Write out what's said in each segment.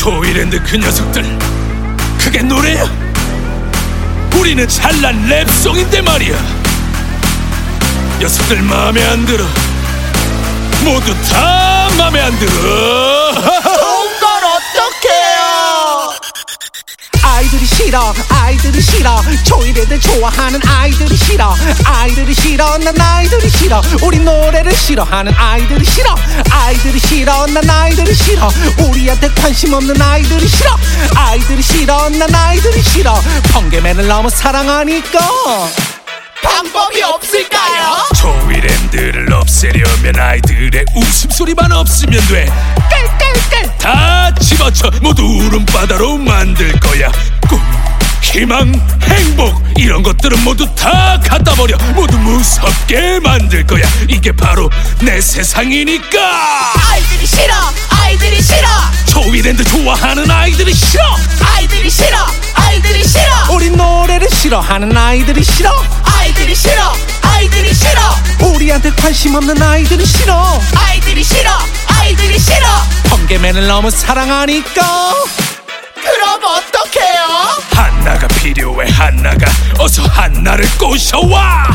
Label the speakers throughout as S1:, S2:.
S1: 조이랜드 그 녀석들 그게 노래야? 우리는 잘난 랩송인데 말이야. 녀석들 마음에 안 들어. 모두 다 마음에 안 들어
S2: 싫어 아이들이 싫어 조이래들 좋아하는 아이들이 싫어 아이들이 싫어 난 아이들이 싫어 우리 노래를 싫어하는 아이들이 싫어 아이들이 싫어 난 아이들이 싫어 우리한테 관심 없는 아이들이 싫어 아이들이 싫어 난 아이들이 싫어 번개맨을 너무 사랑하니까
S3: 방법이 없을까요?
S1: 조이랜드를 없애려면 아이들의 웃음소리만 없으면 돼 깔깔깔 다 집어쳐 모두 울음바다로 만들 거야 꿈 희망 행복 이런 것들은 모두 다 갖다 버려. 모두 무섭게 만들 거야. 이게 바로 내 세상이니까.
S3: 아이들이 싫어 아이들이 싫어.
S1: 조이랜드 좋아하는 아이들이 싫어.
S3: 아이들이 싫어 아이들이 싫어.
S2: 우리 노래를 싫어하는 아이들이 싫어.
S3: 아이들이 싫어 아이들이 싫어.
S2: 우리한테 관심 없는 아이들이 싫어.
S3: 아이들이 싫어 아이들이 싫어.
S2: 번개맨을 너무 사랑하니까
S3: 그럼 어떡해요?
S1: 한나가 필요해 한나가. 어서 한나를 꼬셔와.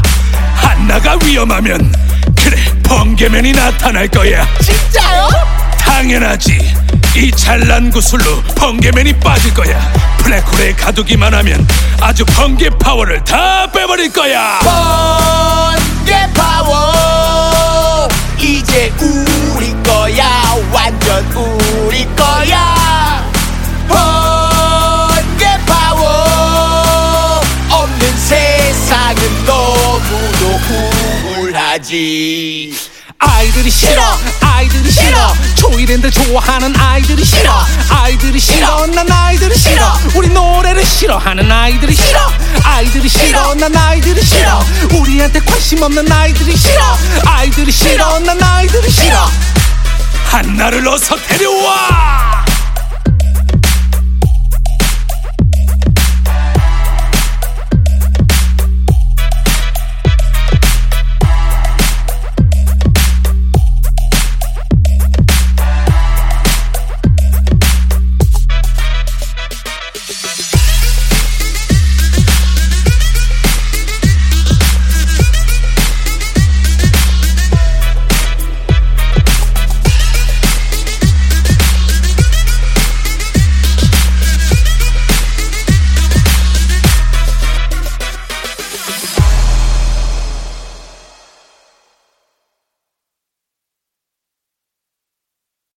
S1: 한나가 위험하면 그래 번개맨이 나타날 거야.
S3: 진짜요?
S1: 당연하지. 이 잘난 구슬로 번개맨이 빠질 거야. 블랙홀에 가두기만 하면 아주 번개 파워를 다 빼버릴 거야.
S3: 번개 파워. 이제 우리 거야. 완전 우리 거야 우울하지
S2: 아이들이 싫어 아이들이 싫어 조이랜드 좋아하는 아이들이 싫어 아이들이 싫어 난 아이들이 싫어 우리 노래를 싫어하는 아이들이 싫어 아이들이 싫어 난 아이들이 싫어 우리한테 관심 없는 아이들이 싫어 아이들이 싫어 난 아이들이 싫어
S1: 한나를 어서 데려와